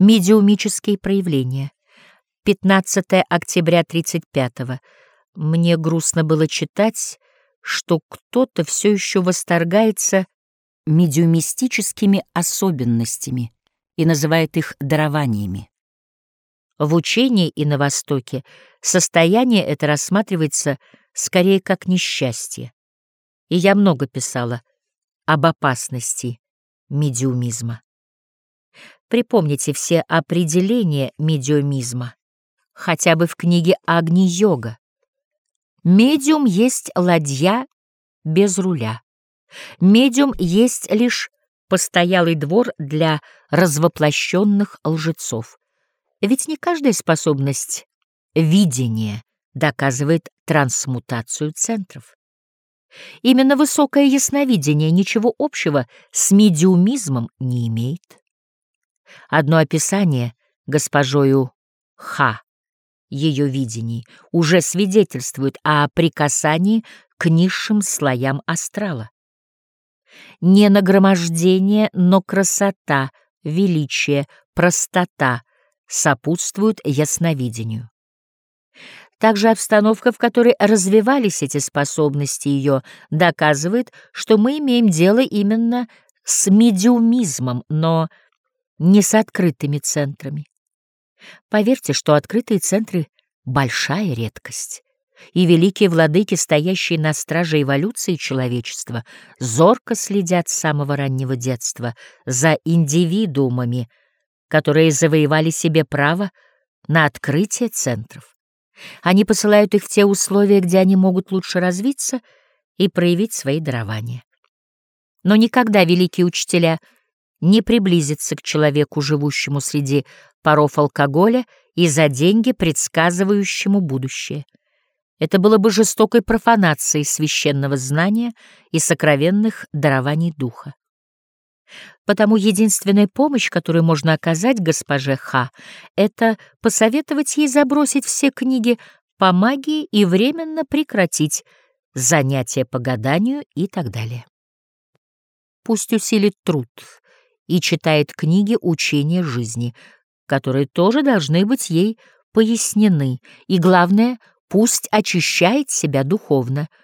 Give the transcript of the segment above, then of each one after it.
Медиумические проявления. 15 октября 35 -го. Мне грустно было читать, что кто-то все еще восторгается медиумистическими особенностями и называет их дарованиями. В учении и на Востоке состояние это рассматривается скорее как несчастье. И я много писала об опасности медиумизма. Припомните все определения медиумизма, хотя бы в книге Агни-йога. Медиум есть ладья без руля. Медиум есть лишь постоялый двор для развоплощенных лжецов. Ведь не каждая способность видения доказывает трансмутацию центров. Именно высокое ясновидение ничего общего с медиумизмом не имеет. Одно описание госпожою Ха ее видений уже свидетельствует о прикасании к низшим слоям астрала. Не нагромождение, но красота, величие, простота сопутствуют ясновидению. Также обстановка, в которой развивались эти способности ее, доказывает, что мы имеем дело именно с медиумизмом, но не с открытыми центрами. Поверьте, что открытые центры — большая редкость, и великие владыки, стоящие на страже эволюции человечества, зорко следят с самого раннего детства за индивидуумами, которые завоевали себе право на открытие центров. Они посылают их в те условия, где они могут лучше развиться и проявить свои дарования. Но никогда великие учителя не приблизятся к человеку, живущему среди паров алкоголя и за деньги предсказывающему будущее. Это было бы жестокой профанацией священного знания и сокровенных дарований духа. Потому единственная помощь, которую можно оказать госпоже Ха, это посоветовать ей забросить все книги по магии и временно прекратить занятия по гаданию и так далее. Пусть усилит труд и читает книги учения жизни, которые тоже должны быть ей пояснены, и, главное, пусть очищает себя духовно —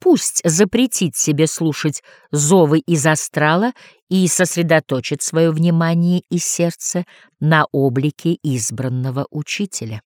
Пусть запретит себе слушать зовы из астрала и сосредоточит свое внимание и сердце на облике избранного учителя.